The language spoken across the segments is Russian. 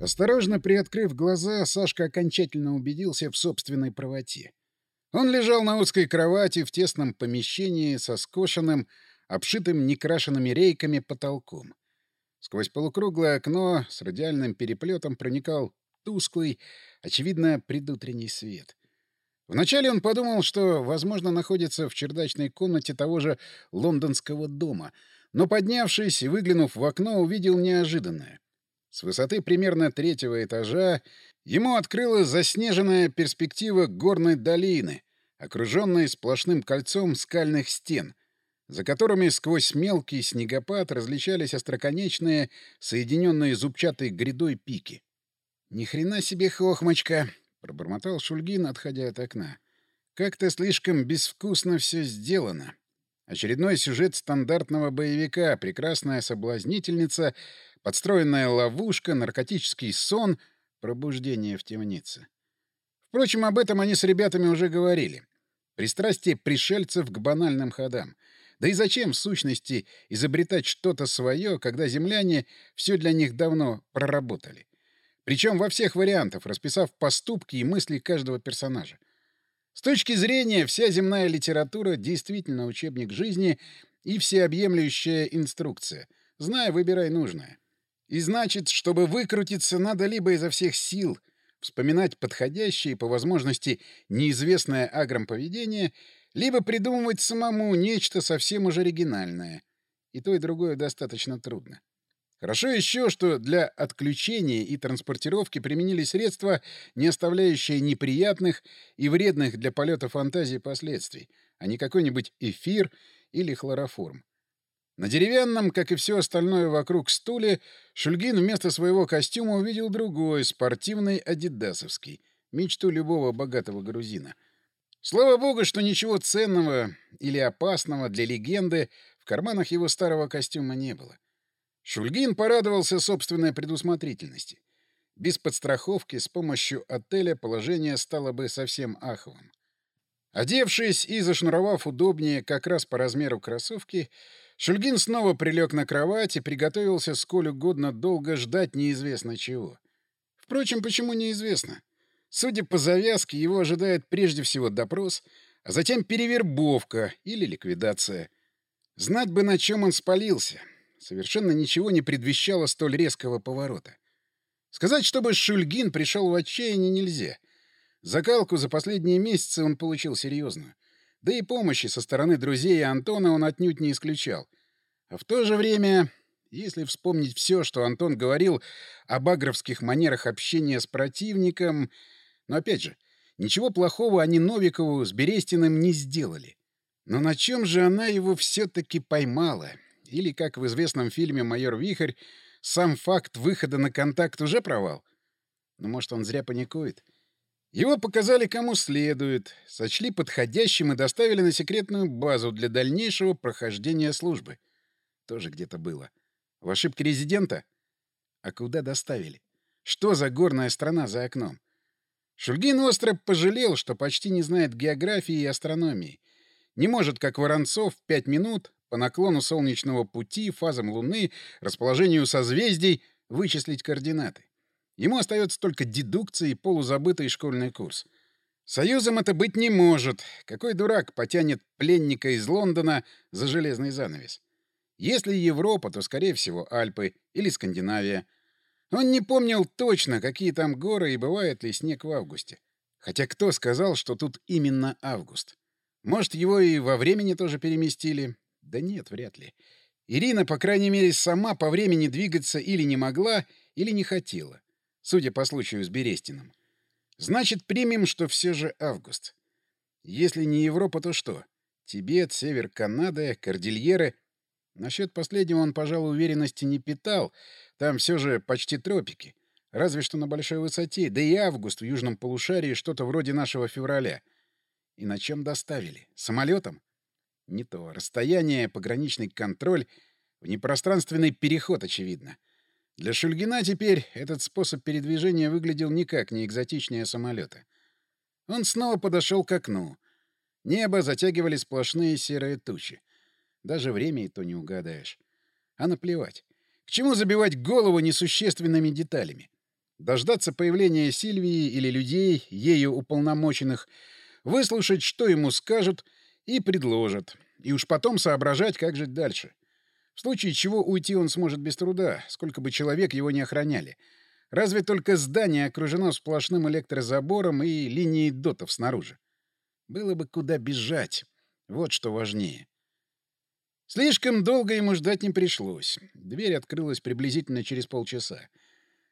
Осторожно приоткрыв глаза, Сашка окончательно убедился в собственной правоте. Он лежал на узкой кровати в тесном помещении со скошенным, обшитым некрашенными рейками потолком. Сквозь полукруглое окно с радиальным переплетом проникал тусклый, очевидно, предутренний свет. Вначале он подумал, что, возможно, находится в чердачной комнате того же лондонского дома, но, поднявшись и выглянув в окно, увидел неожиданное. С высоты примерно третьего этажа ему открылась заснеженная перспектива горной долины, окруженной сплошным кольцом скальных стен, за которыми сквозь мелкий снегопад различались остроконечные, соединенные зубчатой грядой пики. «Ни хрена себе хохмочка!» — пробормотал Шульгин, отходя от окна. «Как-то слишком безвкусно все сделано. Очередной сюжет стандартного боевика, прекрасная соблазнительница, подстроенная ловушка, наркотический сон, пробуждение в темнице. Впрочем, об этом они с ребятами уже говорили. Пристрастие пришельцев к банальным ходам. Да и зачем, в сущности, изобретать что-то свое, когда земляне все для них давно проработали? Причем во всех вариантах, расписав поступки и мысли каждого персонажа. С точки зрения, вся земная литература действительно учебник жизни и всеобъемлющая инструкция. Знай, выбирай нужное. И значит, чтобы выкрутиться, надо либо изо всех сил вспоминать подходящее по возможности неизвестное агром поведение, либо придумывать самому нечто совсем уже оригинальное. И то, и другое достаточно трудно. Хорошо еще, что для отключения и транспортировки применили средства, не оставляющие неприятных и вредных для полета фантазии последствий, а не какой-нибудь эфир или хлороформ. На деревянном, как и все остальное вокруг стуле, Шульгин вместо своего костюма увидел другой, спортивный, адидасовский, мечту любого богатого грузина. Слава богу, что ничего ценного или опасного для легенды в карманах его старого костюма не было. Шульгин порадовался собственной предусмотрительности. Без подстраховки с помощью отеля положение стало бы совсем аховым. Одевшись и зашнуровав удобнее как раз по размеру кроссовки, Шульгин снова прилег на кровать и приготовился сколь угодно долго ждать неизвестно чего. Впрочем, почему неизвестно? Судя по завязке, его ожидает прежде всего допрос, а затем перевербовка или ликвидация. Знать бы, на чем он спалился. Совершенно ничего не предвещало столь резкого поворота. Сказать, чтобы Шульгин пришел в отчаяние, нельзя. Закалку за последние месяцы он получил серьезную. Да и помощи со стороны друзей Антона он отнюдь не исключал. А в то же время, если вспомнить все, что Антон говорил об агровских манерах общения с противником... Но опять же, ничего плохого они Новикову с Берестиным не сделали. Но на чем же она его все-таки поймала? Или, как в известном фильме «Майор Вихрь», сам факт выхода на контакт уже провал? Ну, может, он зря паникует? Его показали кому следует, сочли подходящим и доставили на секретную базу для дальнейшего прохождения службы. Тоже где-то было. В ошибке резидента? А куда доставили? Что за горная страна за окном? Шульгин остро пожалел, что почти не знает географии и астрономии. Не может, как Воронцов, пять минут по наклону солнечного пути, фазам Луны, расположению созвездий вычислить координаты. Ему остается только дедукция и полузабытый школьный курс. Союзом это быть не может. Какой дурак потянет пленника из Лондона за железный занавес? Если Европа, то, скорее всего, Альпы или Скандинавия. Он не помнил точно, какие там горы и бывает ли снег в августе. Хотя кто сказал, что тут именно август? Может, его и во времени тоже переместили? Да нет, вряд ли. Ирина, по крайней мере, сама по времени двигаться или не могла, или не хотела, судя по случаю с Берестиным. Значит, примем, что все же август. Если не Европа, то что? Тибет, север Канады, Кордильеры. Насчет последнего он, пожалуй, уверенности не питал. Там все же почти тропики. Разве что на большой высоте. Да и август в южном полушарии что-то вроде нашего февраля. И на чем доставили? Самолетом? Не то. Расстояние, пограничный контроль, внепространственный переход, очевидно. Для Шульгина теперь этот способ передвижения выглядел никак не экзотичнее самолета. Он снова подошел к окну. Небо затягивали сплошные серые тучи. Даже время и то не угадаешь. А наплевать. К чему забивать голову несущественными деталями? дождаться появления Сильвии или людей, ею уполномоченных, выслушать, что ему скажут и предложат, и уж потом соображать, как жить дальше. В случае чего уйти он сможет без труда, сколько бы человек его не охраняли. Разве только здание окружено сплошным электрозабором и линией дотов снаружи. Было бы куда бежать. Вот что важнее. Слишком долго ему ждать не пришлось. Дверь открылась приблизительно через полчаса.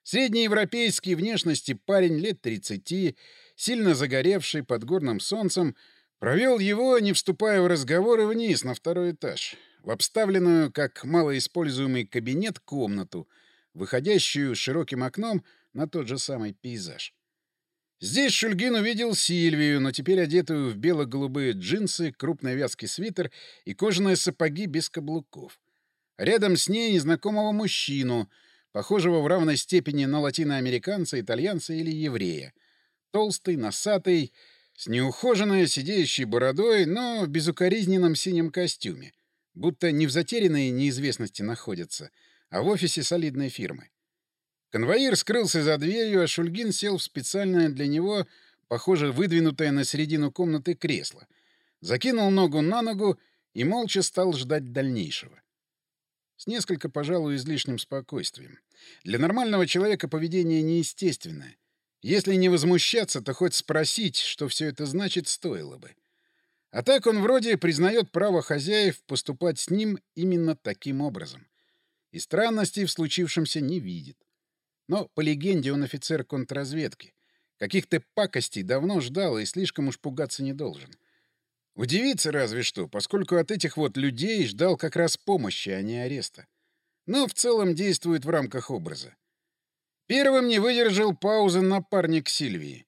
Среднеевропейский внешности парень лет 30, сильно загоревший под горным солнцем, провел его, не вступая в разговоры, вниз на второй этаж, в обставленную, как малоиспользуемый кабинет, комнату, выходящую широким окном на тот же самый пейзаж. Здесь Шульгин увидел Сильвию, но теперь одетую в бело-голубые джинсы, крупный вязкий свитер и кожаные сапоги без каблуков. Рядом с ней незнакомого мужчину — похожего в равной степени на латиноамериканца, итальянца или еврея. Толстый, носатый, с неухоженной сидеющей бородой, но в безукоризненном синем костюме, будто не в затерянной неизвестности находится, а в офисе солидной фирмы. Конвоир скрылся за дверью, а Шульгин сел в специальное для него, похоже, выдвинутое на середину комнаты кресло, закинул ногу на ногу и молча стал ждать дальнейшего. С несколько, пожалуй, излишним спокойствием. Для нормального человека поведение неестественное. Если не возмущаться, то хоть спросить, что все это значит, стоило бы. А так он вроде признает право хозяев поступать с ним именно таким образом. И странностей в случившемся не видит. Но, по легенде, он офицер контрразведки. Каких-то пакостей давно ждал и слишком уж пугаться не должен. — Удивиться разве что, поскольку от этих вот людей ждал как раз помощи, а не ареста. Но в целом действует в рамках образа. Первым не выдержал паузы напарник Сильвии.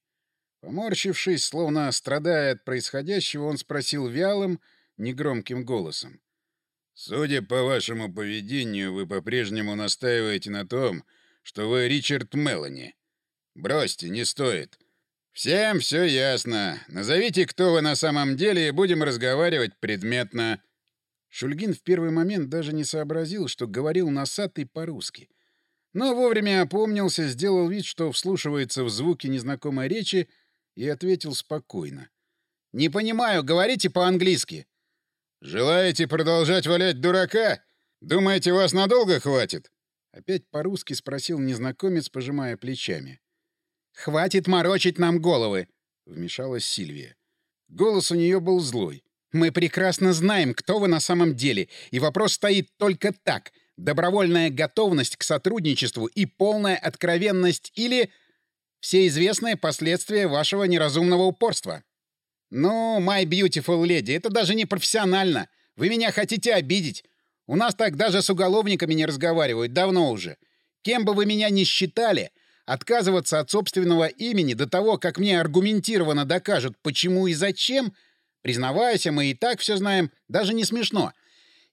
Поморщившись, словно страдая от происходящего, он спросил вялым, негромким голосом. «Судя по вашему поведению, вы по-прежнему настаиваете на том, что вы Ричард Мелани. Бросьте, не стоит. «Всем все ясно. Назовите, кто вы на самом деле, и будем разговаривать предметно». Шульгин в первый момент даже не сообразил, что говорил носатый по-русски. Но вовремя опомнился, сделал вид, что вслушивается в звуки незнакомой речи, и ответил спокойно. «Не понимаю, говорите по-английски». «Желаете продолжать валять дурака? Думаете, вас надолго хватит?» Опять по-русски спросил незнакомец, пожимая плечами. «Хватит морочить нам головы!» — вмешалась Сильвия. Голос у нее был злой. «Мы прекрасно знаем, кто вы на самом деле, и вопрос стоит только так. Добровольная готовность к сотрудничеству и полная откровенность или все известные последствия вашего неразумного упорства». «Ну, my beautiful lady, это даже не профессионально. Вы меня хотите обидеть. У нас так даже с уголовниками не разговаривают, давно уже. Кем бы вы меня ни считали, Отказываться от собственного имени до того, как мне аргументированно докажут, почему и зачем, признавайся, мы и так все знаем, даже не смешно.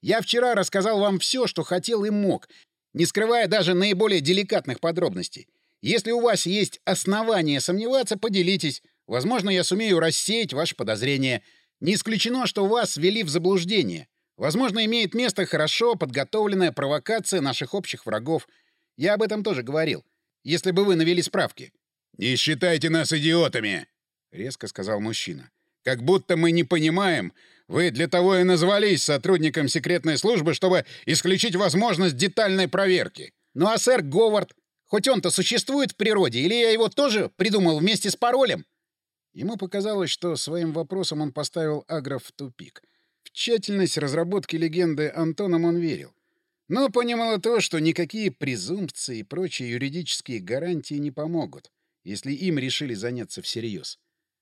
Я вчера рассказал вам все, что хотел и мог, не скрывая даже наиболее деликатных подробностей. Если у вас есть основания сомневаться, поделитесь. Возможно, я сумею рассеять ваши подозрения. Не исключено, что вас ввели в заблуждение. Возможно, имеет место хорошо подготовленная провокация наших общих врагов. Я об этом тоже говорил если бы вы навели справки. «Не считайте нас идиотами!» — резко сказал мужчина. «Как будто мы не понимаем. Вы для того и назвались сотрудником секретной службы, чтобы исключить возможность детальной проверки. Ну а сэр Говард, хоть он-то существует в природе, или я его тоже придумал вместе с паролем?» Ему показалось, что своим вопросом он поставил Агров в тупик. В тщательность разработки легенды Антоном он верил. Но понимала то, что никакие презумпции и прочие юридические гарантии не помогут, если им решили заняться всерьез.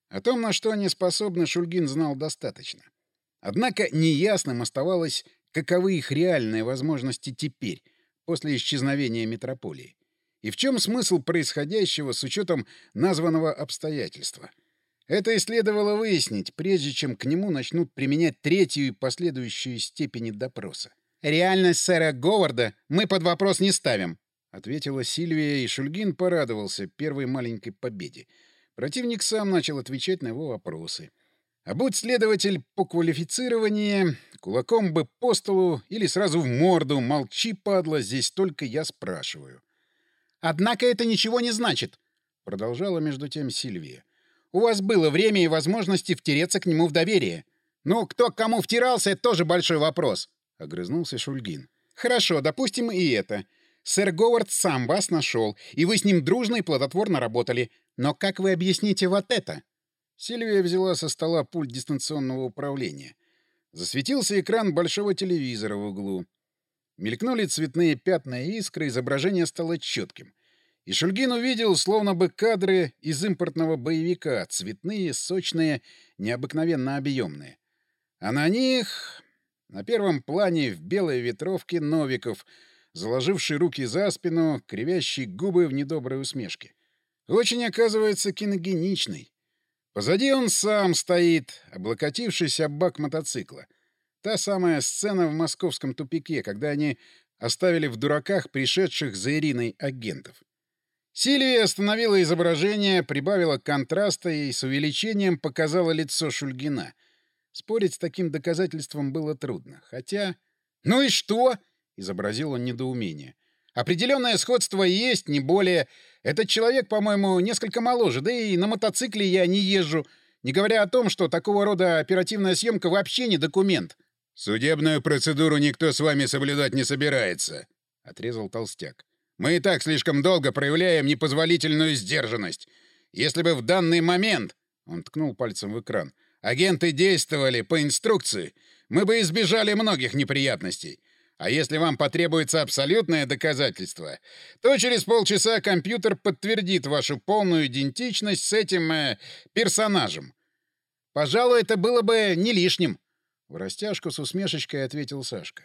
О том, на что они способны, Шульгин знал достаточно. Однако неясным оставалось, каковы их реальные возможности теперь, после исчезновения метрополии. И в чем смысл происходящего с учетом названного обстоятельства. Это и следовало выяснить, прежде чем к нему начнут применять третью и последующую степени допроса. «Реальность сэра Говарда мы под вопрос не ставим», — ответила Сильвия, и Шульгин порадовался первой маленькой победе. Противник сам начал отвечать на его вопросы. А будь следователь по квалифицированию, кулаком бы по столу или сразу в морду, молчи, падла, здесь только я спрашиваю. Однако это ничего не значит, — продолжала между тем Сильвия. У вас было время и возможности втереться к нему в доверие. Ну, кто к кому втирался, это тоже большой вопрос, — огрызнулся Шульгин. Хорошо, допустим и это. Сэр Говард сам вас нашел, и вы с ним дружно и плодотворно работали. Но как вы объясните вот это? Сильвия взяла со стола пульт дистанционного управления. Засветился экран большого телевизора в углу. Мелькнули цветные пятна и искры, изображение стало четким. И Шульгин увидел, словно бы кадры из импортного боевика, цветные, сочные, необыкновенно объемные. А на них... На первом плане в белой ветровке Новиков, заложивший руки за спину, кривящий губы в недоброй усмешке. Очень, оказывается, киногеничный. Позади он сам стоит, облокотившись об бак мотоцикла. Та самая сцена в московском тупике, когда они оставили в дураках пришедших за Ириной агентов. Сильвия остановила изображение, прибавила контраста и с увеличением показала лицо Шульгина. Спорить с таким доказательством было трудно. Хотя... «Ну и что?» — изобразил он недоумение. «Определенное сходство есть, не более. Этот человек, по-моему, несколько моложе, да и на мотоцикле я не езжу, не говоря о том, что такого рода оперативная съемка вообще не документ. «Судебную процедуру никто с вами соблюдать не собирается», — отрезал толстяк. «Мы и так слишком долго проявляем непозволительную сдержанность. Если бы в данный момент...» — он ткнул пальцем в экран. «Агенты действовали по инструкции, мы бы избежали многих неприятностей. А если вам потребуется абсолютное доказательство, то через полчаса компьютер подтвердит вашу полную идентичность с этим э, персонажем. Пожалуй, это было бы не лишним. В растяжку с усмешечкой ответил Сашка.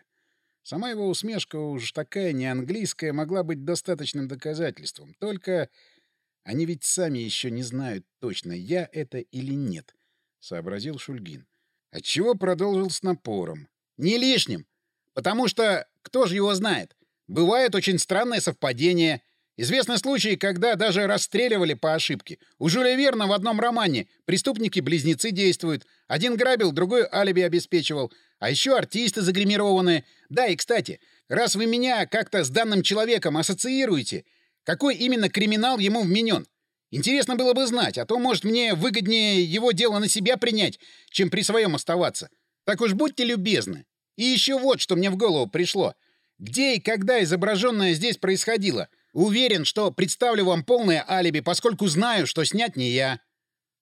Сама его усмешка уж такая не английская могла быть достаточным доказательством. Только они ведь сами еще не знают точно, я это или нет, — сообразил Шульгин. Отчего продолжил с напором. Не лишним. Потому что кто же его знает? Бывает очень странное совпадение. Известны случаи, когда даже расстреливали по ошибке. У Жюля Верна в одном романе преступники-близнецы действуют. Один грабил, другой алиби обеспечивал. А еще артисты загримированные. Да, и кстати, раз вы меня как-то с данным человеком ассоциируете, какой именно криминал ему вменен? Интересно было бы знать, а то, может, мне выгоднее его дело на себя принять, чем при своем оставаться. Так уж будьте любезны. И еще вот, что мне в голову пришло. Где и когда изображенное здесь происходило? Уверен, что представлю вам полное алиби, поскольку знаю, что снять не я.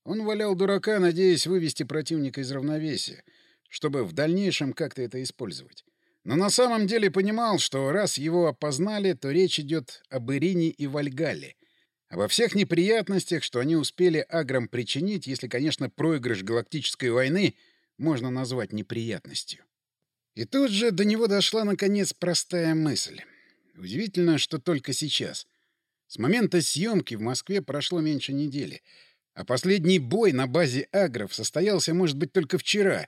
Он валял дурака, надеясь вывести противника из равновесия, чтобы в дальнейшем как-то это использовать. Но на самом деле понимал, что раз его опознали, то речь идет об Ирине и Вальгалле. Обо всех неприятностях, что они успели аграм причинить, если, конечно, проигрыш галактической войны можно назвать неприятностью. И тут же до него дошла, наконец, простая мысль. Удивительно, что только сейчас. С момента съемки в Москве прошло меньше недели, а последний бой на базе агров состоялся, может быть, только вчера.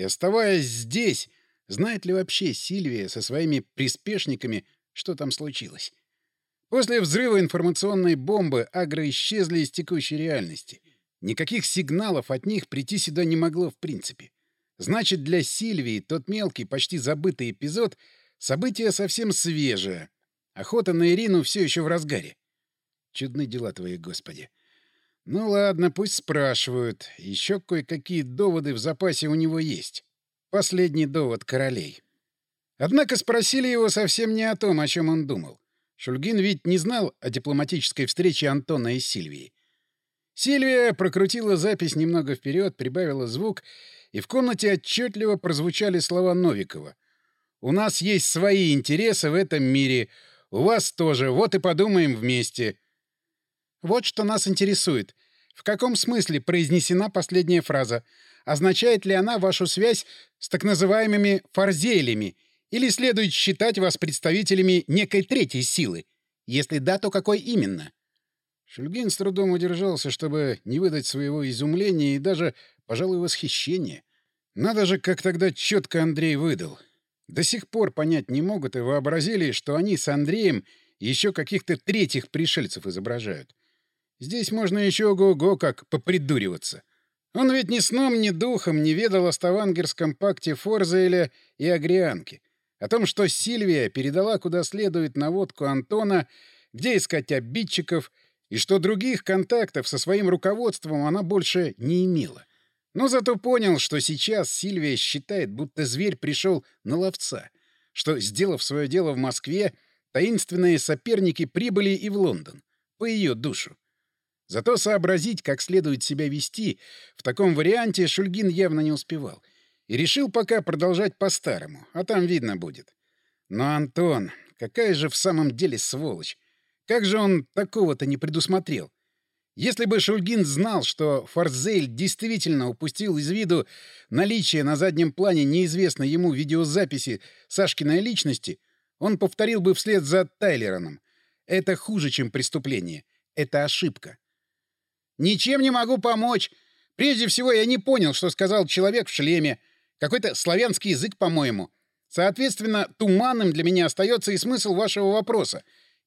И оставаясь здесь, знает ли вообще Сильвия со своими приспешниками, что там случилось? После взрыва информационной бомбы агры исчезли из текущей реальности. Никаких сигналов от них прийти сюда не могло в принципе. Значит, для Сильвии тот мелкий, почти забытый эпизод — событие совсем свежее. Охота на Ирину все еще в разгаре. Чудны дела твои, Господи. Ну ладно, пусть спрашивают. Еще кое-какие доводы в запасе у него есть. Последний довод королей. Однако спросили его совсем не о том, о чем он думал. Шульгин ведь не знал о дипломатической встрече Антона и Сильвии. Сильвия прокрутила запись немного вперед, прибавила звук — и в комнате отчетливо прозвучали слова Новикова. «У нас есть свои интересы в этом мире. У вас тоже. Вот и подумаем вместе». «Вот что нас интересует. В каком смысле произнесена последняя фраза? Означает ли она вашу связь с так называемыми фарзелями? Или следует считать вас представителями некой третьей силы? Если да, то какой именно?» Шульгин с трудом удержался, чтобы не выдать своего изумления и даже пожалуй, восхищение. Надо же, как тогда четко Андрей выдал. До сих пор понять не могут и вообразили, что они с Андреем еще каких-то третьих пришельцев изображают. Здесь можно еще ого-го как попридуриваться. Он ведь ни сном, ни духом не ведал о Ставангерском пакте Форзеля и Агрианке. О том, что Сильвия передала куда следует наводку Антона, где искать обидчиков, и что других контактов со своим руководством она больше не имела. Но зато понял, что сейчас Сильвия считает, будто зверь пришел на ловца, что, сделав свое дело в Москве, таинственные соперники прибыли и в Лондон, по ее душу. Зато сообразить, как следует себя вести, в таком варианте Шульгин явно не успевал. И решил пока продолжать по-старому, а там видно будет. Но Антон, какая же в самом деле сволочь! Как же он такого-то не предусмотрел? Если бы Шульгин знал, что Фарзель действительно упустил из виду наличие на заднем плане неизвестной ему видеозаписи Сашкиной личности, он повторил бы вслед за Тайлероном. Это хуже, чем преступление. Это ошибка. «Ничем не могу помочь. Прежде всего, я не понял, что сказал человек в шлеме. Какой-то славянский язык, по-моему. Соответственно, туманным для меня остается и смысл вашего вопроса.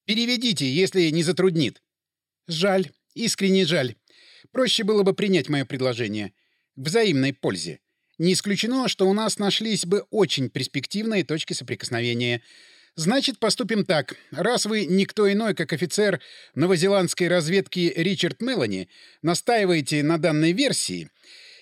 Переведите, если не затруднит». «Жаль. Искренне жаль. Проще было бы принять мое предложение. К взаимной пользе. Не исключено, что у нас нашлись бы очень перспективные точки соприкосновения. Значит, поступим так. Раз вы никто иной, как офицер новозеландской разведки Ричард Мелани, настаиваете на данной версии,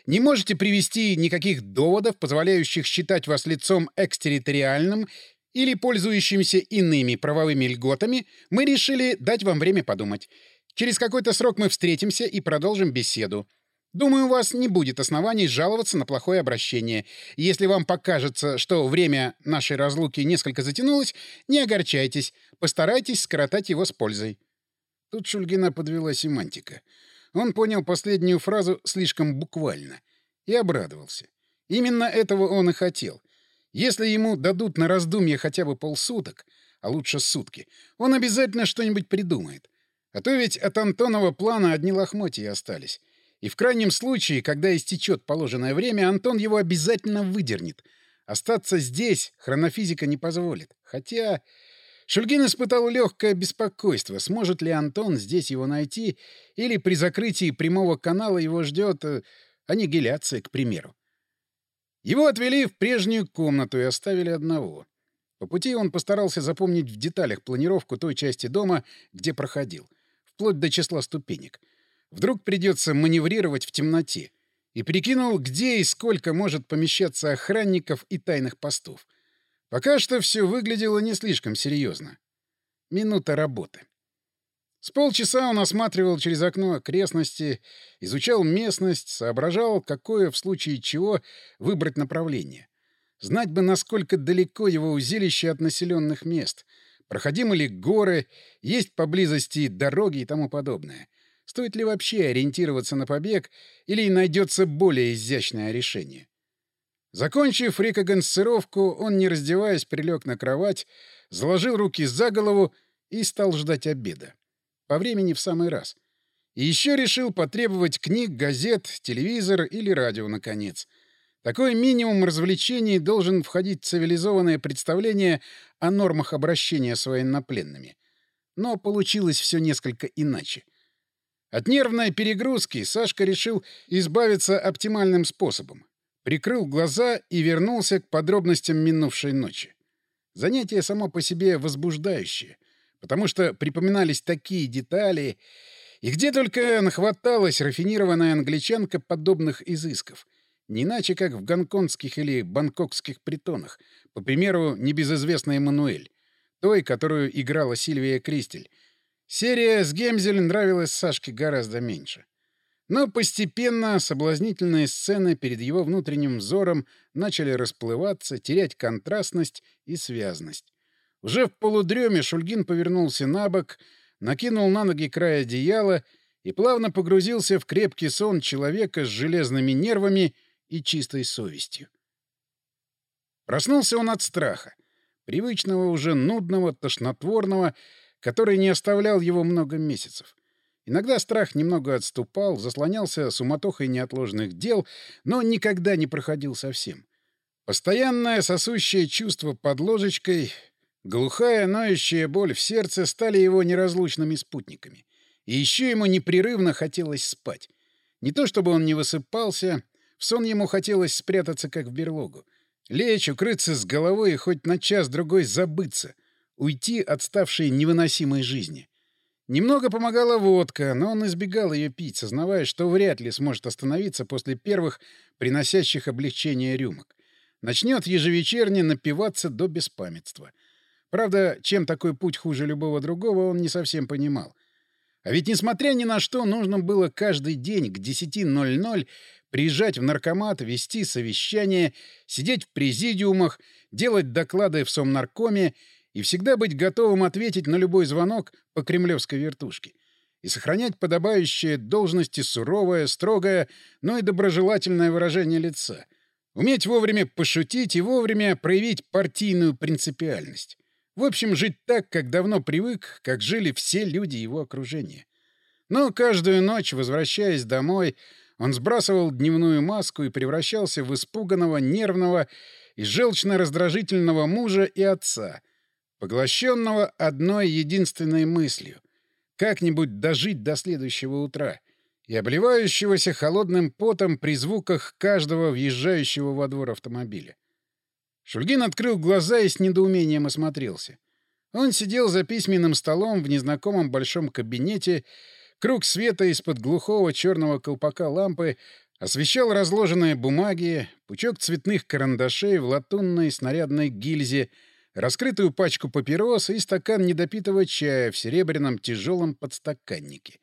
не можете привести никаких доводов, позволяющих считать вас лицом экстерриториальным или пользующимся иными правовыми льготами, мы решили дать вам время подумать. Через какой-то срок мы встретимся и продолжим беседу. Думаю, у вас не будет оснований жаловаться на плохое обращение. Если вам покажется, что время нашей разлуки несколько затянулось, не огорчайтесь, постарайтесь скоротать его с пользой». Тут Шульгина подвела семантика. Он понял последнюю фразу слишком буквально и обрадовался. Именно этого он и хотел. Если ему дадут на раздумье хотя бы полсуток, а лучше сутки, он обязательно что-нибудь придумает. А то ведь от Антонова плана одни лохмотья остались. И в крайнем случае, когда истечет положенное время, Антон его обязательно выдернет. Остаться здесь хронофизика не позволит. Хотя... Шульгин испытал легкое беспокойство, сможет ли Антон здесь его найти, или при закрытии прямого канала его ждет э, аннигиляция, к примеру. Его отвели в прежнюю комнату и оставили одного. По пути он постарался запомнить в деталях планировку той части дома, где проходил, вплоть до числа ступенек — Вдруг придется маневрировать в темноте. И прикинул, где и сколько может помещаться охранников и тайных постов. Пока что все выглядело не слишком серьезно. Минута работы. С полчаса он осматривал через окно окрестности, изучал местность, соображал, какое в случае чего выбрать направление. Знать бы, насколько далеко его узилище от населенных мест, проходимы ли горы, есть поблизости дороги и тому подобное. Стоит ли вообще ориентироваться на побег или найдется более изящное решение? Закончив рекогансцировку, он, не раздеваясь, прилег на кровать, заложил руки за голову и стал ждать обеда. По времени в самый раз. И еще решил потребовать книг, газет, телевизор или радио, наконец. Такой минимум развлечений должен входить в цивилизованное представление о нормах обращения с военнопленными. Но получилось все несколько иначе. От нервной перегрузки Сашка решил избавиться оптимальным способом. Прикрыл глаза и вернулся к подробностям минувшей ночи. Занятие само по себе возбуждающее, потому что припоминались такие детали, и где только нахваталась рафинированная англичанка подобных изысков. Не иначе, как в гонконгских или бангкокских притонах, по примеру небезызвестной Эммануэль, той, которую играла Сильвия Кристель, Серия с Гемзель нравилась Сашке гораздо меньше. Но постепенно соблазнительные сцены перед его внутренним взором начали расплываться, терять контрастность и связность. Уже в полудреме Шульгин повернулся на бок, накинул на ноги край одеяла и плавно погрузился в крепкий сон человека с железными нервами и чистой совестью. Проснулся он от страха, привычного уже нудного, тошнотворного который не оставлял его много месяцев. Иногда страх немного отступал, заслонялся суматохой неотложных дел, но никогда не проходил совсем. Постоянное сосущее чувство под ложечкой, глухая, ноющая боль в сердце стали его неразлучными спутниками. И еще ему непрерывно хотелось спать. Не то чтобы он не высыпался, в сон ему хотелось спрятаться, как в берлогу. Лечь, укрыться с головой и хоть на час-другой забыться, уйти от ставшей невыносимой жизни. Немного помогала водка, но он избегал ее пить, сознавая, что вряд ли сможет остановиться после первых, приносящих облегчение рюмок. Начнет ежевечерне напиваться до беспамятства. Правда, чем такой путь хуже любого другого, он не совсем понимал. А ведь, несмотря ни на что, нужно было каждый день к 10.00 приезжать в наркомат, вести совещания, сидеть в президиумах, делать доклады в Сомнаркоме и всегда быть готовым ответить на любой звонок по кремлевской вертушке и сохранять подобающее должности суровое, строгое, но и доброжелательное выражение лица. Уметь вовремя пошутить и вовремя проявить партийную принципиальность. В общем, жить так, как давно привык, как жили все люди его окружения. Но каждую ночь, возвращаясь домой, он сбрасывал дневную маску и превращался в испуганного, нервного и желчно-раздражительного мужа и отца — поглощенного одной единственной мыслью — как-нибудь дожить до следующего утра, и обливающегося холодным потом при звуках каждого въезжающего во двор автомобиля. Шульгин открыл глаза и с недоумением осмотрелся. Он сидел за письменным столом в незнакомом большом кабинете, круг света из-под глухого черного колпака лампы освещал разложенные бумаги, пучок цветных карандашей в латунной снарядной гильзе — раскрытую пачку папирос и стакан недопитого чая в серебряном тяжелом подстаканнике.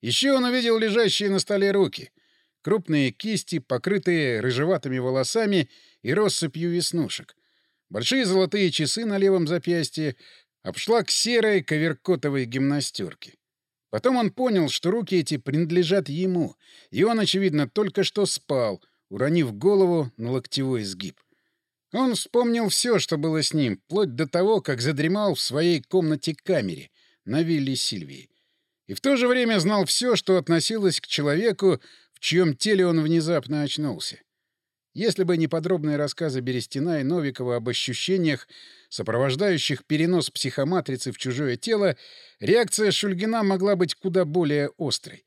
Еще он увидел лежащие на столе руки. Крупные кисти, покрытые рыжеватыми волосами и россыпью веснушек. Большие золотые часы на левом запястье, обшлаг серой коверкотовой гимнастерки. Потом он понял, что руки эти принадлежат ему, и он, очевидно, только что спал, уронив голову на локтевой сгиб. Он вспомнил все, что было с ним, вплоть до того, как задремал в своей комнате-камере на вилле Сильвии. И в то же время знал все, что относилось к человеку, в чьем теле он внезапно очнулся. Если бы не подробные рассказы Берестина и Новикова об ощущениях, сопровождающих перенос психоматрицы в чужое тело, реакция Шульгина могла быть куда более острой.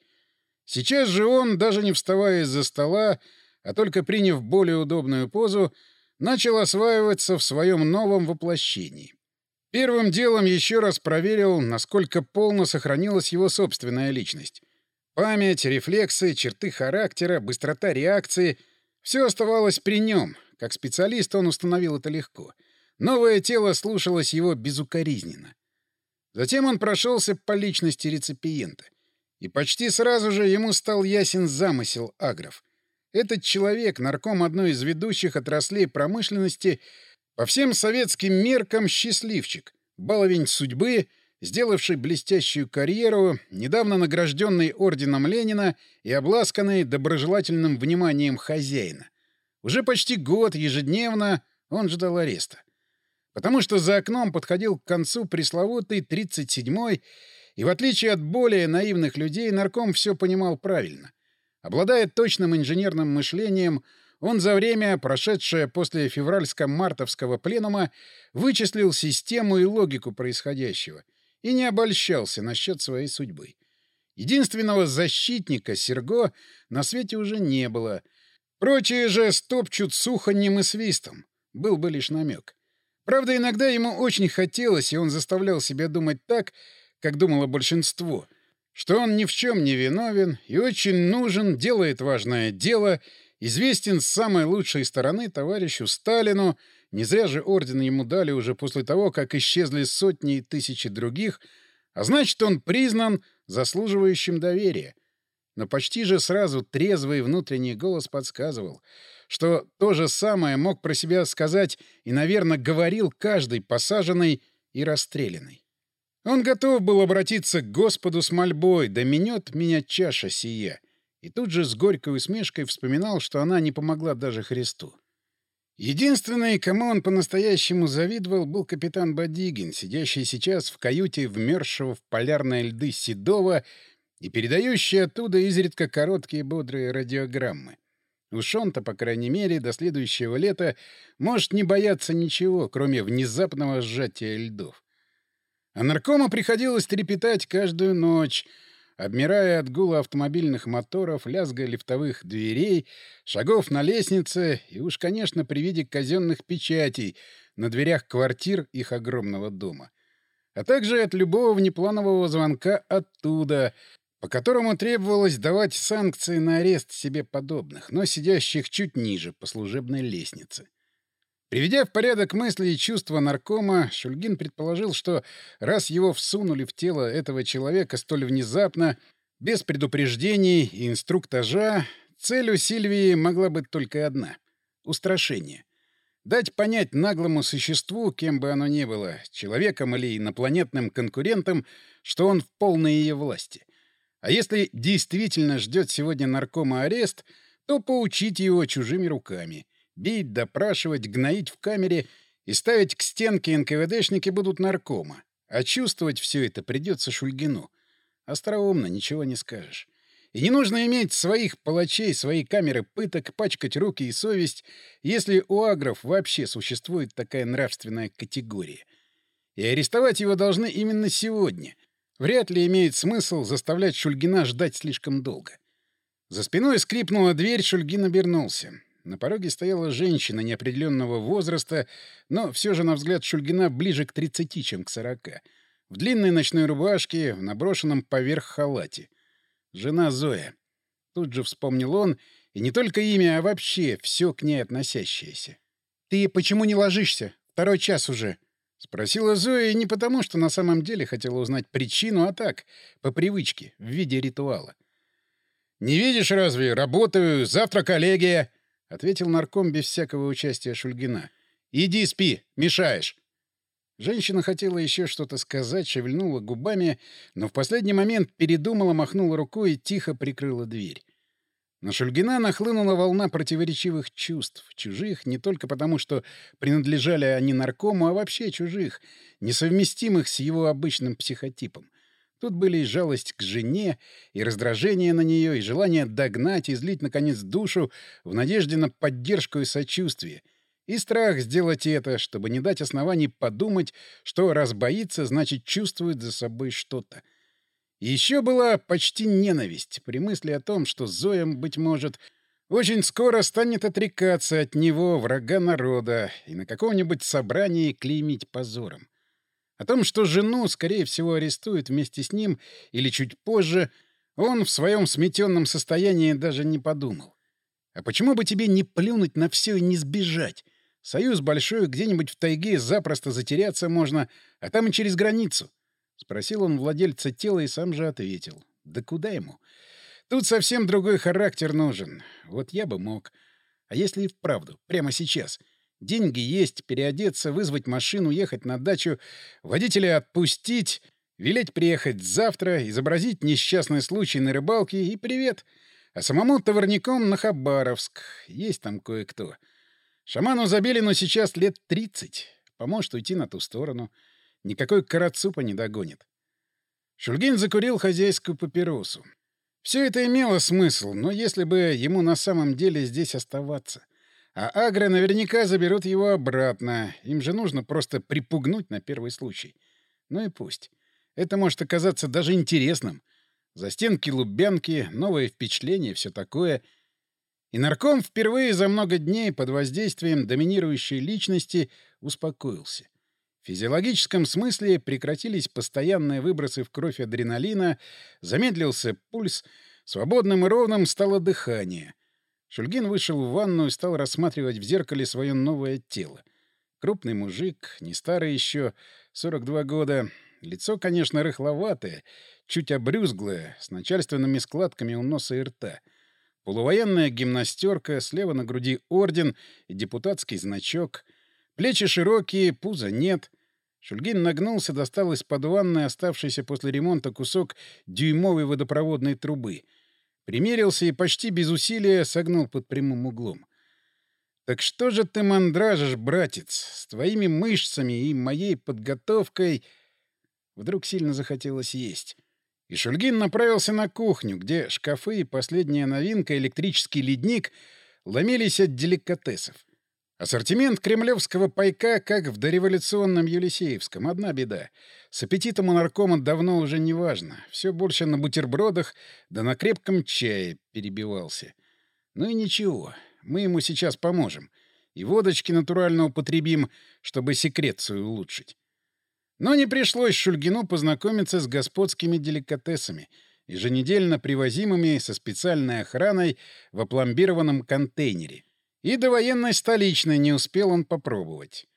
Сейчас же он, даже не вставая из-за стола, а только приняв более удобную позу, начал осваиваться в своем новом воплощении. Первым делом еще раз проверил, насколько полно сохранилась его собственная личность. Память, рефлексы, черты характера, быстрота реакции — все оставалось при нем. Как специалист он установил это легко. Новое тело слушалось его безукоризненно. Затем он прошелся по личности реципиента. И почти сразу же ему стал ясен замысел агров — этот человек, нарком одной из ведущих отраслей промышленности, по всем советским меркам счастливчик, баловень судьбы, сделавший блестящую карьеру, недавно награжденный орденом Ленина и обласканный доброжелательным вниманием хозяина. Уже почти год ежедневно он ждал ареста. Потому что за окном подходил к концу пресловутый 37-й, и в отличие от более наивных людей, нарком все понимал правильно. Обладая точным инженерным мышлением, он за время, прошедшее после февральско-мартовского пленума, вычислил систему и логику происходящего и не обольщался насчет своей судьбы. Единственного защитника, Серго, на свете уже не было. Прочие же стопчут сухонем и свистом. Был бы лишь намек. Правда, иногда ему очень хотелось, и он заставлял себя думать так, как думало большинство — что он ни в чем не виновен и очень нужен, делает важное дело, известен с самой лучшей стороны товарищу Сталину, не зря же орден ему дали уже после того, как исчезли сотни и тысячи других, а значит, он признан заслуживающим доверия. Но почти же сразу трезвый внутренний голос подсказывал, что то же самое мог про себя сказать и, наверное, говорил каждый посаженный и расстрелянный. Он готов был обратиться к Господу с мольбой, да минет меня чаша сия. И тут же с горькой усмешкой вспоминал, что она не помогла даже Христу. Единственный, кому он по-настоящему завидовал, был капитан Бадигин, сидящий сейчас в каюте вмерзшего в полярные льды Седова и передающий оттуда изредка короткие бодрые радиограммы. Уж он-то, по крайней мере, до следующего лета может не бояться ничего, кроме внезапного сжатия льдов. А наркома приходилось трепетать каждую ночь, обмирая от гула автомобильных моторов, лязга лифтовых дверей, шагов на лестнице и уж, конечно, при виде казенных печатей на дверях квартир их огромного дома. а также от любого внепланового звонка оттуда, по которому требовалось давать санкции на арест себе подобных, но сидящих чуть ниже по служебной лестнице. Приведя в порядок мысли и чувства наркома, Шульгин предположил, что раз его всунули в тело этого человека столь внезапно, без предупреждений и инструктажа, цель у Сильвии могла быть только одна — устрашение. Дать понять наглому существу, кем бы оно ни было, человеком или инопланетным конкурентом, что он в полной ее власти. А если действительно ждет сегодня наркома арест, то поучить его чужими руками — Бить, допрашивать, гноить в камере и ставить к стенке НКВДшники будут наркома. А чувствовать все это придется Шульгину. Остроумно, ничего не скажешь. И не нужно иметь своих палачей, свои камеры пыток, пачкать руки и совесть, если у агров вообще существует такая нравственная категория. И арестовать его должны именно сегодня. Вряд ли имеет смысл заставлять Шульгина ждать слишком долго. За спиной скрипнула дверь, Шульгин обернулся. На пороге стояла женщина неопределенного возраста, но все же, на взгляд Шульгина, ближе к 30, чем к 40. В длинной ночной рубашке, в наброшенном поверх халате. Жена Зоя. Тут же вспомнил он, и не только имя, а вообще все к ней относящееся. «Ты почему не ложишься? Второй час уже». — спросила Зоя не потому, что на самом деле хотела узнать причину, а так, по привычке, в виде ритуала. «Не видишь разве? Работаю. Завтра коллегия». — ответил нарком без всякого участия Шульгина. «Иди спи, мешаешь!» Женщина хотела еще что-то сказать, шевельнула губами, но в последний момент передумала, махнула рукой и тихо прикрыла дверь. На Шульгина нахлынула волна противоречивых чувств, чужих не только потому, что принадлежали они наркому, а вообще чужих, несовместимых с его обычным психотипом. Тут были и жалость к жене, и раздражение на нее, и желание догнать и злить, наконец, душу в надежде на поддержку и сочувствие, и страх сделать это, чтобы не дать оснований подумать, что раз боится, значит, чувствует за собой что-то. Еще была почти ненависть при мысли о том, что Зоям, быть может, очень скоро станет отрекаться от него, врага народа, и на каком-нибудь собрании клеймить позором. О том, что жену, скорее всего, арестуют вместе с ним или чуть позже, он в своем сметенном состоянии даже не подумал. А почему бы тебе не плюнуть на все и не сбежать? Союз большой, где-нибудь в тайге запросто затеряться можно, а там и через границу. Спросил он владельца тела и сам же ответил. Да куда ему? Тут совсем другой характер нужен. Вот я бы мог. А если и вправду, прямо сейчас — Деньги есть, переодеться, вызвать машину, ехать на дачу, водителя отпустить, велеть приехать завтра, изобразить несчастный случай на рыбалке и привет. А самому товарником на Хабаровск. Есть там кое-кто. Шаману Забелину сейчас лет тридцать. Поможет уйти на ту сторону. Никакой карацупа не догонит. Шульгин закурил хозяйскую папиросу. Все это имело смысл, но если бы ему на самом деле здесь оставаться. А агры наверняка заберут его обратно. Им же нужно просто припугнуть на первый случай. Ну и пусть. Это может оказаться даже интересным. Застенки Лубянки, новые впечатления, все такое. И нарком впервые за много дней под воздействием доминирующей личности успокоился. В физиологическом смысле прекратились постоянные выбросы в кровь адреналина, замедлился пульс, свободным и ровным стало дыхание. Шульгин вышел в ванну и стал рассматривать в зеркале свое новое тело. Крупный мужик, не старый еще, 42 года. Лицо, конечно, рыхловатое, чуть обрюзглое, с начальственными складками у носа и рта. Полувоенная гимнастерка, слева на груди орден и депутатский значок. Плечи широкие, пуза нет. Шульгин нагнулся, достал из-под ванны оставшийся после ремонта кусок дюймовой водопроводной трубы — Примерился и почти без усилия согнул под прямым углом. «Так что же ты мандражишь, братец, с твоими мышцами и моей подготовкой?» Вдруг сильно захотелось есть. И Шульгин направился на кухню, где шкафы и последняя новинка, электрический ледник, ломились от деликатесов. Ассортимент кремлевского пайка, как в дореволюционном Елисеевском. Одна беда. С аппетитом у наркома давно уже не важно. Все больше на бутербродах, да на крепком чае перебивался. Ну и ничего, мы ему сейчас поможем. И водочки натурально употребим, чтобы секрецию улучшить. Но не пришлось Шульгину познакомиться с господскими деликатесами, еженедельно привозимыми со специальной охраной в опломбированном контейнере. И до военной столичной не успел он попробовать.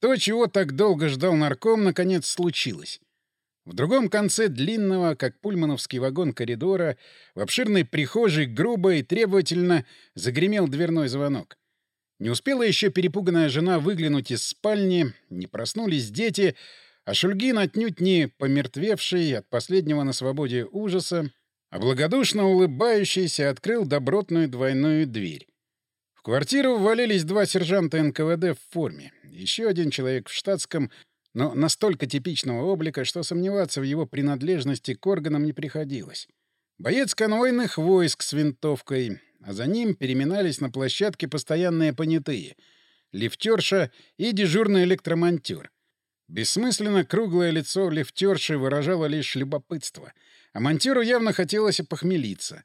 То, чего так долго ждал нарком, наконец случилось. В другом конце длинного, как пульмановский вагон коридора, в обширной прихожей грубо и требовательно загремел дверной звонок. Не успела еще перепуганная жена выглянуть из спальни, не проснулись дети, а Шульгин, отнюдь не помертвевший от последнего на свободе ужаса, а благодушно улыбающийся, открыл добротную двойную дверь. Квартиру ввалились два сержанта НКВД в форме, еще один человек в штатском, но настолько типичного облика, что сомневаться в его принадлежности к органам не приходилось. Боец конвойных войск с винтовкой, а за ним переминались на площадке постоянные понятые — лифтерша и дежурный электромонтер. Бессмысленно круглое лицо лифтерши выражало лишь любопытство, а монтеру явно хотелось опохмелиться.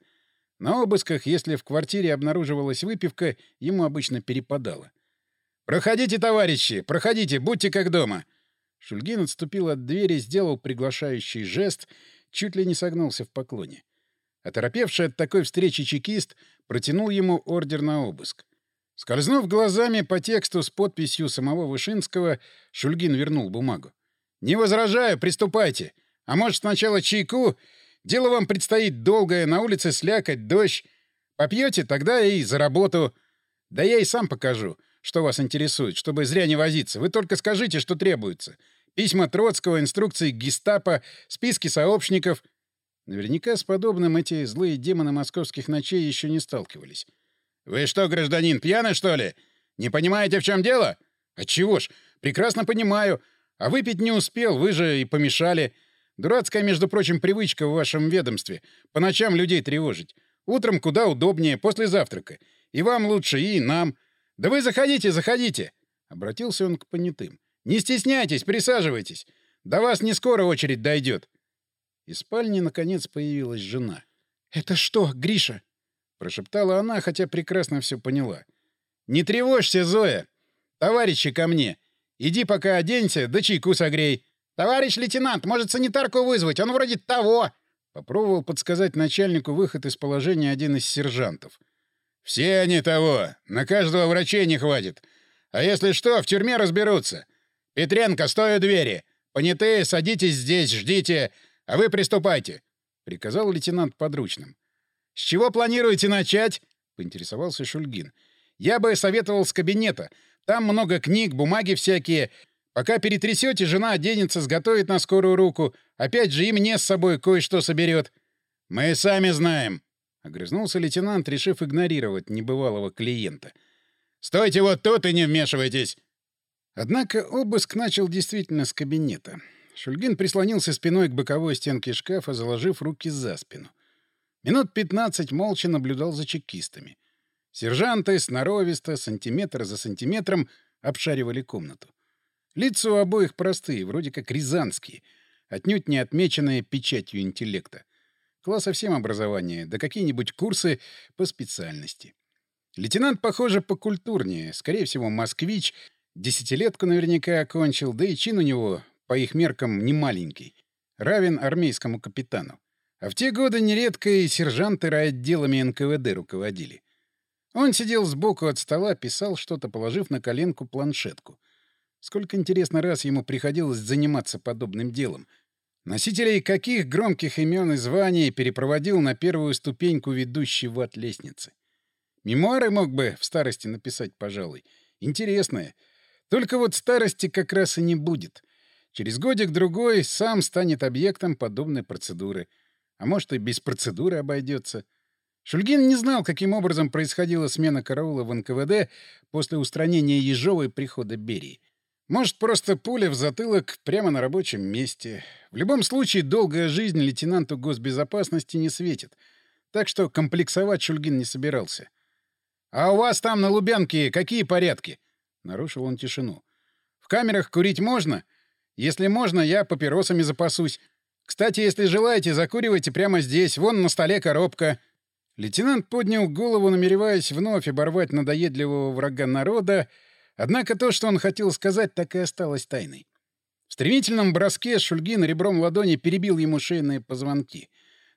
На обысках, если в квартире обнаруживалась выпивка, ему обычно перепадало. «Проходите, товарищи, проходите, будьте как дома!» Шульгин отступил от двери, сделал приглашающий жест, чуть ли не согнулся в поклоне. Оторопевший от такой встречи чекист протянул ему ордер на обыск. Скользнув глазами по тексту с подписью самого Вышинского, Шульгин вернул бумагу. «Не возражаю, приступайте. А может, сначала чайку? Дело вам предстоит долгое, на улице слякоть, дождь. Попьете, тогда и за работу. Да я и сам покажу, что вас интересует, чтобы зря не возиться. Вы только скажите, что требуется. Письма Троцкого, инструкции гестапо, списки сообщников — Наверняка с подобным эти злые демоны московских ночей еще не сталкивались. «Вы что, гражданин, пьяный, что ли? Не понимаете, в чем дело? Отчего ж? Прекрасно понимаю. А выпить не успел, вы же и помешали. Дурацкая, между прочим, привычка в вашем ведомстве — по ночам людей тревожить. Утром куда удобнее, после завтрака. И вам лучше, и нам. Да вы заходите, заходите!» Обратился он к понятым. «Не стесняйтесь, присаживайтесь. До вас не скоро очередь дойдет. Из спальни, наконец, появилась жена. «Это что, Гриша?» — прошептала она, хотя прекрасно все поняла. «Не тревожься, Зоя! Товарищи ко мне! Иди пока оденься, да чайку согрей!» «Товарищ лейтенант, может, санитарку вызвать? Он вроде того!» Попробовал подсказать начальнику выход из положения один из сержантов. «Все они того! На каждого врачей не хватит! А если что, в тюрьме разберутся! Петренко, стой у двери! Понятые, садитесь здесь, ждите! А вы приступайте, приказал лейтенант подручным. С чего планируете начать? поинтересовался Шульгин. Я бы советовал с кабинета. Там много книг, бумаги всякие. Пока перетрясете, жена оденется, сготовит на скорую руку. Опять же и мне с собой кое-что соберет. Мы сами знаем, — огрызнулся лейтенант, решив игнорировать небывалого клиента. «Стойте вот тут и не вмешивайтесь!» Однако обыск начал действительно с кабинета. Шульгин прислонился спиной к боковой стенке шкафа, заложив руки за спину. Минут пятнадцать молча наблюдал за чекистами. Сержанты сноровисто, сантиметр за сантиметром, обшаривали комнату. Лица у обоих простые, вроде как рязанские, отнюдь не отмеченные печатью интеллекта. Класс совсем образования, да какие-нибудь курсы по специальности. Лейтенант, похоже, покультурнее, скорее всего, москвич, десятилетку наверняка окончил, да и чин у него по их меркам не маленький, равен армейскому капитану. А в те годы нередко и сержанты райотделами НКВД руководили. Он сидел сбоку от стола, писал что-то, положив на коленку планшетку. Сколько, интересно, раз ему приходилось заниматься подобным делом. Носителей каких громких имен и званий перепроводил на первую ступеньку ведущей в ад лестницы. Мемуары мог бы в старости написать, пожалуй. Интересное. Только вот старости как раз и не будет. Через годик-другой сам станет объектом подобной процедуры. А может, и без процедуры обойдется. Шульгин не знал, каким образом происходила смена караула в НКВД после устранения Ежовой прихода Берии. Может, просто пуля в затылок прямо на рабочем месте. В любом случае, долгая жизнь лейтенанту госбезопасности не светит. Так что комплексовать Шульгин не собирался. «А у вас там на Лубянке какие порядки?» — нарушил он тишину. «В камерах курить можно?» Если можно, я папиросами запасусь. Кстати, если желаете, закуривайте прямо здесь. Вон на столе коробка». Лейтенант поднял голову, намереваясь вновь оборвать надоедливого врага народа, однако то, что он хотел сказать, так и осталось тайной. В стремительном броске Шульгин ребром ладони перебил ему шейные позвонки.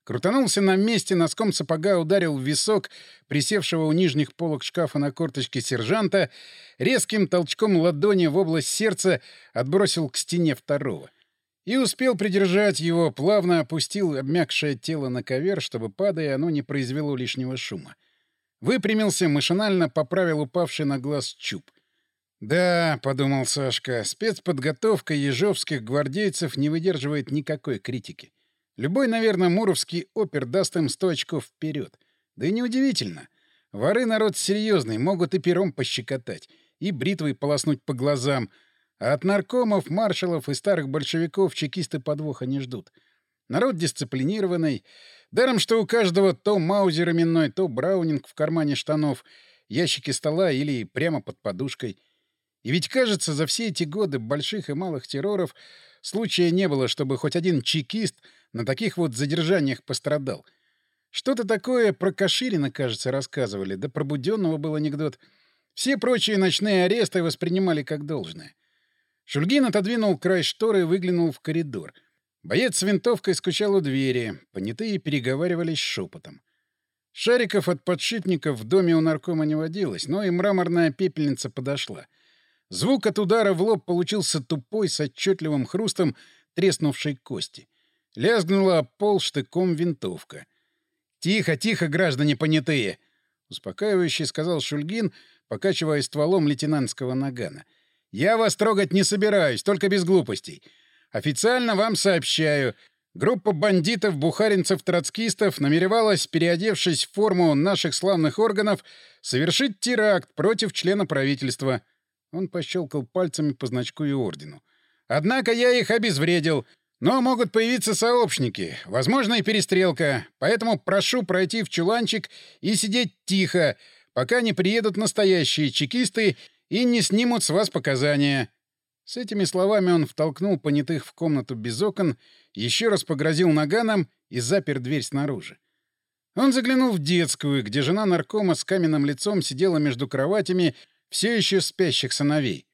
Крутанулся на месте, носком сапога ударил в висок присевшего у нижних полок шкафа на корточке сержанта, резким толчком ладони в область сердца отбросил к стене второго. И успел придержать его, плавно опустил обмякшее тело на ковер, чтобы, падая, оно не произвело лишнего шума. Выпрямился, машинально поправил упавший на глаз чуб. «Да», — подумал Сашка, — «спецподготовка ежовских гвардейцев не выдерживает никакой критики. Любой, наверное, муровский опер даст им сто очков вперед. Да и неудивительно. Воры народ серьезный, могут и пером пощекотать, и бритвой полоснуть по глазам, а от наркомов, маршалов и старых большевиков чекисты подвоха не ждут. Народ дисциплинированный. Даром, что у каждого то маузер именной, то браунинг в кармане штанов, ящики стола или прямо под подушкой. И ведь, кажется, за все эти годы больших и малых терроров случая не было, чтобы хоть один чекист — на таких вот задержаниях пострадал. Что-то такое про Каширина, кажется, рассказывали, да про Буденного был анекдот. Все прочие ночные аресты воспринимали как должное. Шульгин отодвинул край шторы и выглянул в коридор. Боец с винтовкой скучал у двери, понятые переговаривались шепотом. Шариков от подшипников в доме у наркома не водилось, но и мраморная пепельница подошла. Звук от удара в лоб получился тупой, с отчетливым хрустом треснувшей кости. Лязгнула пол штыком винтовка. «Тихо, тихо, граждане понятые!» — успокаивающе сказал Шульгин, покачивая стволом лейтенантского нагана. «Я вас трогать не собираюсь, только без глупостей. Официально вам сообщаю, группа бандитов-бухаринцев-троцкистов намеревалась, переодевшись в форму наших славных органов, совершить теракт против члена правительства». Он пощелкал пальцами по значку и ордену. «Однако я их обезвредил». Но могут появиться сообщники, возможно, и перестрелка, поэтому прошу пройти в чуланчик и сидеть тихо, пока не приедут настоящие чекисты и не снимут с вас показания». С этими словами он втолкнул понятых в комнату без окон, еще раз погрозил наганом и запер дверь снаружи. Он заглянул в детскую, где жена наркома с каменным лицом сидела между кроватями все еще спящих сыновей.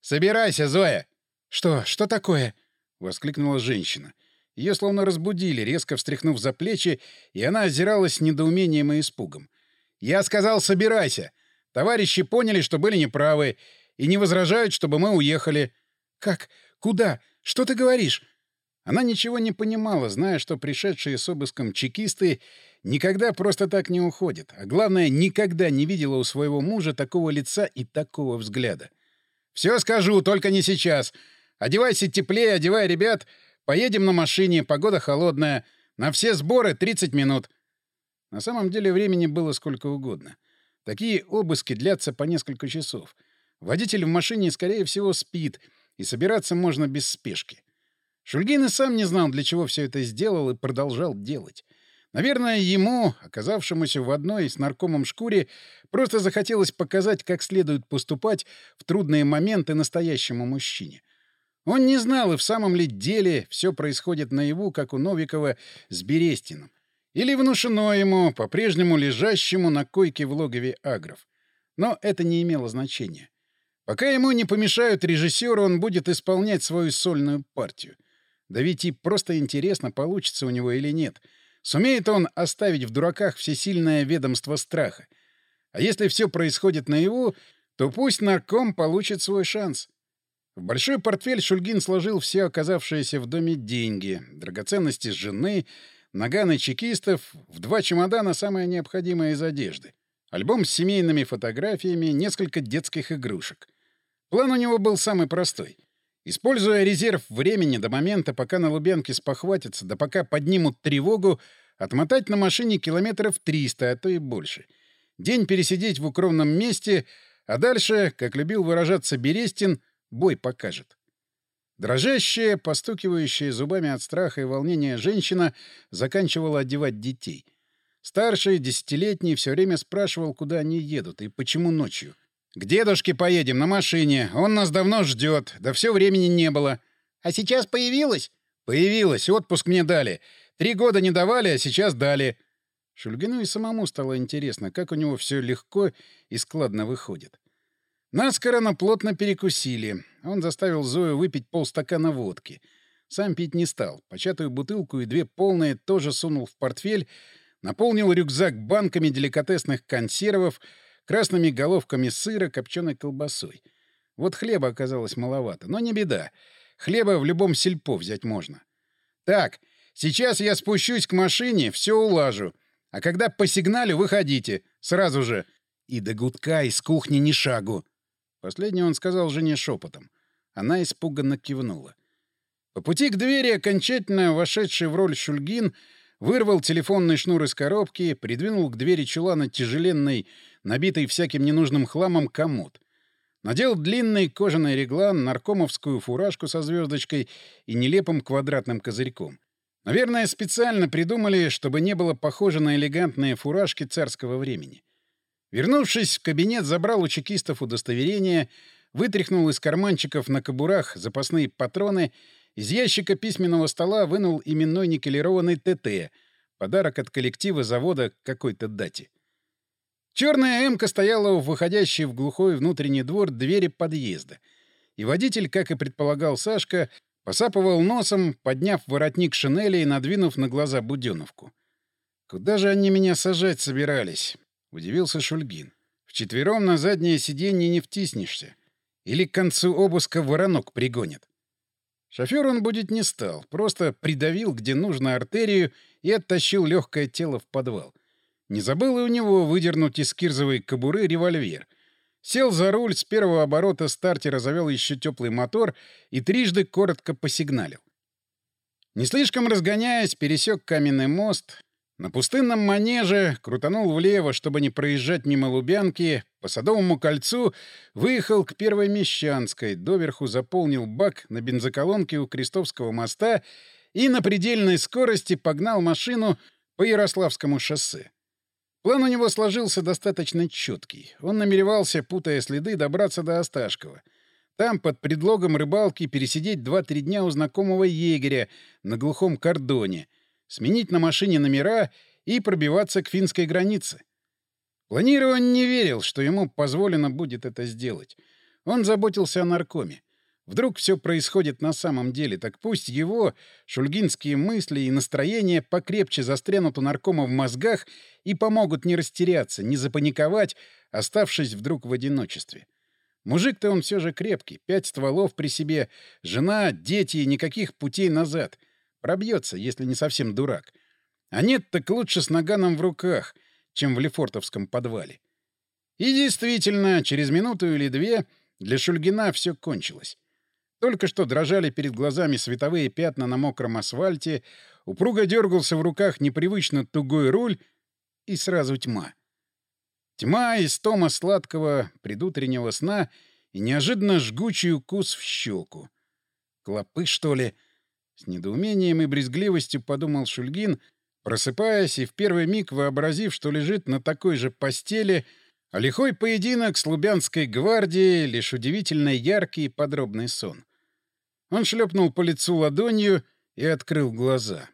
«Собирайся, Зоя!» «Что? Что такое?» — воскликнула женщина. Ее словно разбудили, резко встряхнув за плечи, и она озиралась с недоумением и испугом. «Я сказал, собирайся! Товарищи поняли, что были неправы, и не возражают, чтобы мы уехали». «Как? Куда? Что ты говоришь?» Она ничего не понимала, зная, что пришедшие с обыском чекисты никогда просто так не уходят, а главное, никогда не видела у своего мужа такого лица и такого взгляда. «Все скажу, только не сейчас. Одевайся теплее, одевай ребят. Поедем на машине, погода холодная. На все сборы 30 минут. На самом деле времени было сколько угодно. Такие обыски длятся по несколько часов. Водитель в машине, скорее всего, спит, и собираться можно без спешки. Шульгин и сам не знал, для чего все это сделал, и продолжал делать. Наверное, ему, оказавшемуся в одной с наркомом шкуре, просто захотелось показать, как следует поступать в трудные моменты настоящему мужчине. Он не знал, и в самом ли деле все происходит наяву, как у Новикова с Берестиным. Или внушено ему, по-прежнему лежащему на койке в логове агров. Но это не имело значения. Пока ему не помешают режиссеры, он будет исполнять свою сольную партию. Да ведь и просто интересно, получится у него или нет. Сумеет он оставить в дураках всесильное ведомство страха. А если все происходит наяву, то пусть нарком получит свой шанс. В большой портфель Шульгин сложил все оказавшиеся в доме деньги, драгоценности жены, наганы чекистов, в два чемодана самое необходимое из одежды. Альбом с семейными фотографиями, несколько детских игрушек. План у него был самый простой. Используя резерв времени до момента, пока на Лубянке спохватятся, да пока поднимут тревогу, отмотать на машине километров 300, а то и больше. День пересидеть в укромном месте, а дальше, как любил выражаться Берестин, Бой покажет. Дрожащая, постукивающая зубами от страха и волнения женщина заканчивала одевать детей. Старший, десятилетний, все время спрашивал, куда они едут и почему ночью. «К дедушке поедем на машине. Он нас давно ждет. Да все времени не было». «А сейчас появилась?» «Появилась. Отпуск мне дали. Три года не давали, а сейчас дали». Шульгину и самому стало интересно, как у него все легко и складно выходит. Наскоро, но плотно перекусили. Он заставил Зою выпить полстакана водки. Сам пить не стал. Початую бутылку и две полные тоже сунул в портфель, наполнил рюкзак банками деликатесных консервов, красными головками сыра, копченой колбасой. Вот хлеба оказалось маловато, но не беда. Хлеба в любом сельпо взять можно. Так, сейчас я спущусь к машине, все улажу. А когда по сигналю выходите, сразу же. И до гудка из кухни ни шагу. Последнее он сказал жене шепотом. Она испуганно кивнула. По пути к двери, окончательно вошедший в роль Шульгин, вырвал телефонный шнур из коробки, придвинул к двери чулана тяжеленный, набитый всяким ненужным хламом комод. Надел длинный кожаный реглан, наркомовскую фуражку со звездочкой и нелепым квадратным козырьком. Наверное, специально придумали, чтобы не было похоже на элегантные фуражки царского времени. Вернувшись в кабинет, забрал у чекистов удостоверение, вытряхнул из карманчиков на кобурах запасные патроны, из ящика письменного стола вынул именной никелированный ТТ, подарок от коллектива завода какой-то дате. Черная «Эмка» стояла у выходящей в глухой внутренний двор двери подъезда. И водитель, как и предполагал Сашка, посапывал носом, подняв воротник шинели и надвинув на глаза буденовку. «Куда же они меня сажать собирались?» — удивился Шульгин. «Вчетвером на заднее сиденье не втиснешься. Или к концу обыска воронок пригонят». Шофер он будет не стал, просто придавил, где нужно, артерию и оттащил легкое тело в подвал. Не забыл и у него выдернуть из кирзовой кобуры револьвер. Сел за руль, с первого оборота стартера завел еще теплый мотор и трижды коротко посигналил. Не слишком разгоняясь, пересек каменный мост. На пустынном манеже крутанул влево, чтобы не проезжать мимо Лубянки, по Садовому кольцу выехал к Первой Мещанской, доверху заполнил бак на бензоколонке у Крестовского моста и на предельной скорости погнал машину по Ярославскому шоссе. План у него сложился достаточно четкий. Он намеревался, путая следы, добраться до Осташкова. Там, под предлогом рыбалки, пересидеть два-три дня у знакомого егеря на глухом кордоне, сменить на машине номера и пробиваться к финской границе. Планирован не верил, что ему позволено будет это сделать. Он заботился о наркоме. Вдруг все происходит на самом деле, так пусть его, шульгинские мысли и настроения покрепче застрянут у наркома в мозгах и помогут не растеряться, не запаниковать, оставшись вдруг в одиночестве. Мужик-то он все же крепкий, пять стволов при себе, жена, дети и никаких путей назад. Пробьется, если не совсем дурак. А нет, так лучше с наганом в руках, чем в Лефортовском подвале. И действительно, через минуту или две для Шульгина все кончилось. Только что дрожали перед глазами световые пятна на мокром асфальте, упруго дергался в руках непривычно тугой руль, и сразу тьма. Тьма из тома сладкого предутреннего сна и неожиданно жгучий укус в щеку. Клопы, что ли? С недоумением и брезгливостью подумал Шульгин, просыпаясь и в первый миг вообразив, что лежит на такой же постели, а лихой поединок с Лубянской гвардией — лишь удивительно яркий и подробный сон. Он шлепнул по лицу ладонью и открыл глаза.